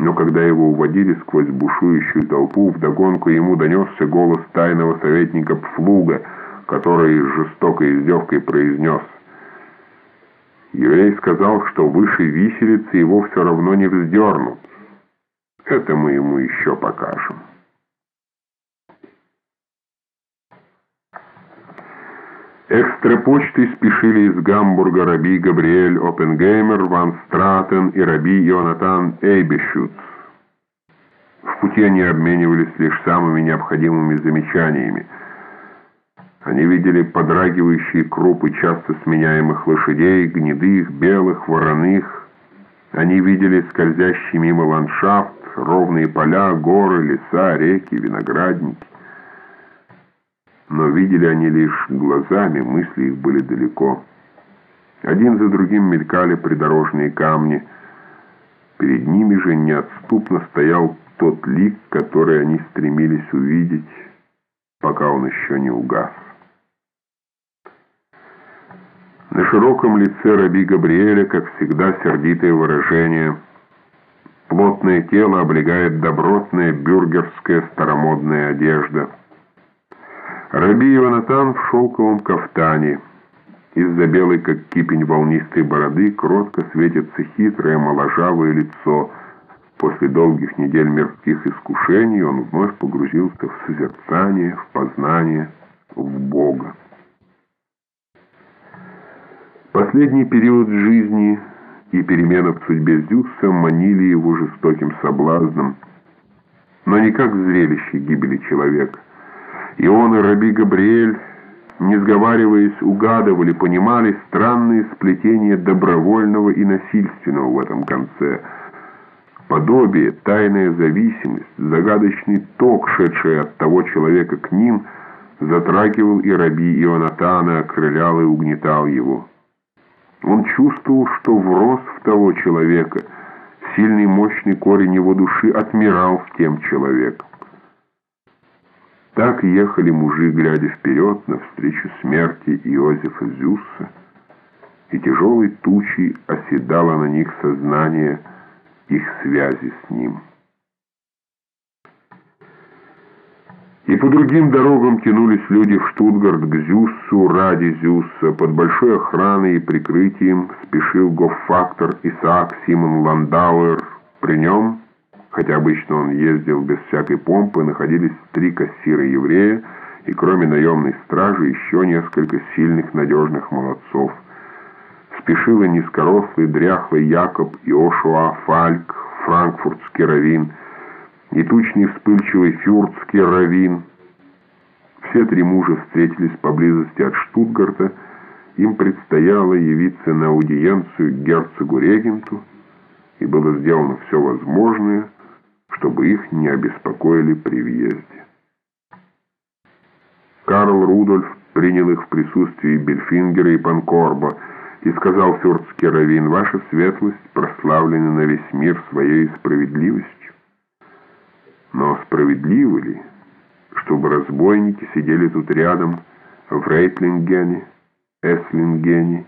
Но когда его уводили сквозь бушующую толпу, вдогонку ему донесся голос тайного советника Пфлуга, который с жестокой издевкой произнес «Еврей сказал, что выше виселицы его все равно не вздернут. Это мы ему еще покажем». Экстрапочтой спешили из Гамбурга раби Габриэль Оппенгеймер, Ван Стратен и раби Йонатан Эйбешюц. В пути они обменивались лишь самыми необходимыми замечаниями. Они видели подрагивающие крупы часто сменяемых лошадей, гнедых, белых, вороных. Они видели скользящий мимо ландшафт, ровные поля, горы, леса, реки, виноградники. Но видели они лишь глазами, мысли их были далеко. Один за другим мелькали придорожные камни. Перед ними же неотступно стоял тот лик, который они стремились увидеть, пока он еще не угас. На широком лице раби Габриэля, как всегда, сердитое выражение. Плотное тело облегает добротная бюргерская старомодная одежда — Раби Иванатан в шелковом кафтане. Из-за белой, как кипень волнистой бороды, кротко светится хитрое моложавое лицо. После долгих недель мирских искушений он вновь погрузился в созерцание, в познание, в Бога. Последний период жизни и перемена в судьбе Зюса манили его жестоким соблазном, но не как зрелище гибели человека. И он, и Раби Габриэль, не сговариваясь, угадывали, понимали странные сплетения добровольного и насильственного в этом конце. Подобие, тайная зависимость, загадочный ток, шедший от того человека к ним, затрагивал и Раби Ионатана, окрылял и угнетал его. Он чувствовал, что врос в того человека, сильный мощный корень его души отмирал в тем человеком. Так ехали мужи, глядя вперед навстречу смерти Иозефа Зюсса, и тяжелой тучей оседало на них сознание их связи с ним. И по другим дорогам тянулись люди в Штутгарт к Зюссу, ради Зюсса. Под большой охраной и прикрытием спешил гоффактор Исаак Симон Ландауэр. При нем Хотя обычно он ездил без всякой помпы, находились три кассира-еврея и кроме наемной стражи еще несколько сильных надежных молодцов. Спешил и низкорослый, дряхлый Якоб Иошуа Фальк, франкфуртский раввин, и тучный вспыльчивый фюртский раввин. Все три мужа встретились поблизости от Штутгарта, им предстояло явиться на аудиенцию герцогу-регенту, и было сделано все возможное, чтобы их не обеспокоили при въезде. Карл Рудольф принял их в присутствии Бельфингера и Панкорба и сказал фюртский раввин, «Ваша светлость прославлена на весь мир своей справедливостью». Но справедливо ли, чтобы разбойники сидели тут рядом в Рейтлингене, Эслингене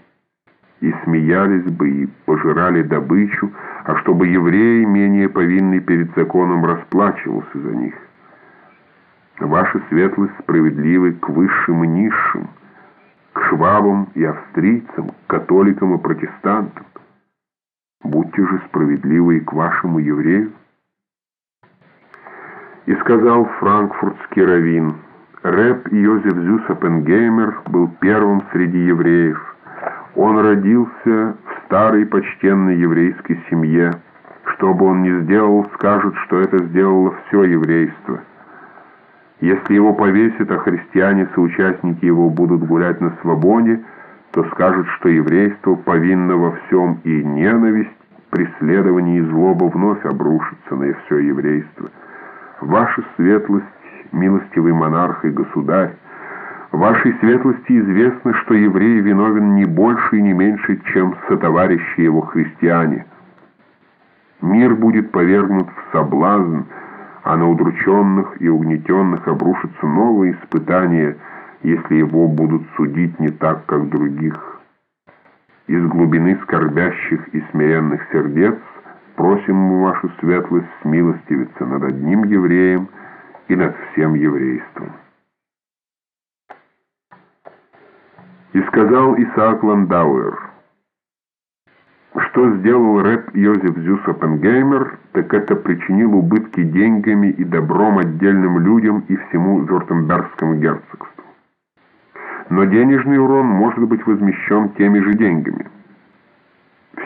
и смеялись бы и пожирали добычу, а чтобы евреи, менее повинный перед законом, расплачивался за них. Ваша светлость справедливы к высшим и низшим, к швабам и австрийцам, к католикам и протестантам. Будьте же справедливы и к вашему еврею. И сказал франкфуртский раввин, Рэп Йозеф Зюсапенгеймер был первым среди евреев, он родился в старой почтенной еврейской семье. Что бы он ни сделал, скажут, что это сделало все еврейство. Если его повесят, а христиане, соучастники его, будут гулять на свободе, то скажут, что еврейство повинно во всем, и ненависть, преследование и злоба вновь обрушатся на все еврейство. Ваша светлость, милостивый монарх и государь, Вашей светлости известно, что еврей виновен не больше и не меньше, чем сотоварищи его христиане. Мир будет повергнут в соблазн, а на удрученных и угнетенных обрушатся новые испытания, если его будут судить не так, как других. Из глубины скорбящих и смиренных сердец просим мы вашу светлость смилостивиться над одним евреем и над всем еврейством. И сказал Исаак Ландауэр, что сделал рэп Йозеф Зюс Оппенгеймер, так это причинил убытки деньгами и добром отдельным людям и всему Вюртембергскому герцогству. Но денежный урон может быть возмещен теми же деньгами.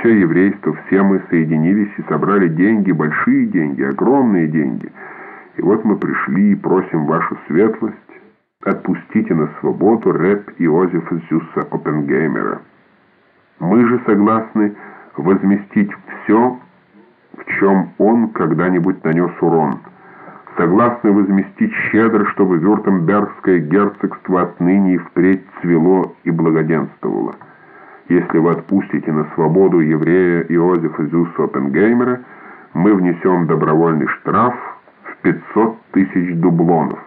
Все еврейство, все мы соединились и собрали деньги, большие деньги, огромные деньги. И вот мы пришли и просим вашу светлость Отпустите на свободу рэп Иозефа Зюса Оппенгеймера. Мы же согласны возместить все, в чем он когда-нибудь нанес урон. Согласны возместить щедро, чтобы Вюртембергское герцогство отныне и впредь цвело и благоденствовало. Если вы отпустите на свободу еврея Иозефа Зюса Оппенгеймера, мы внесем добровольный штраф в 500 тысяч дублонов.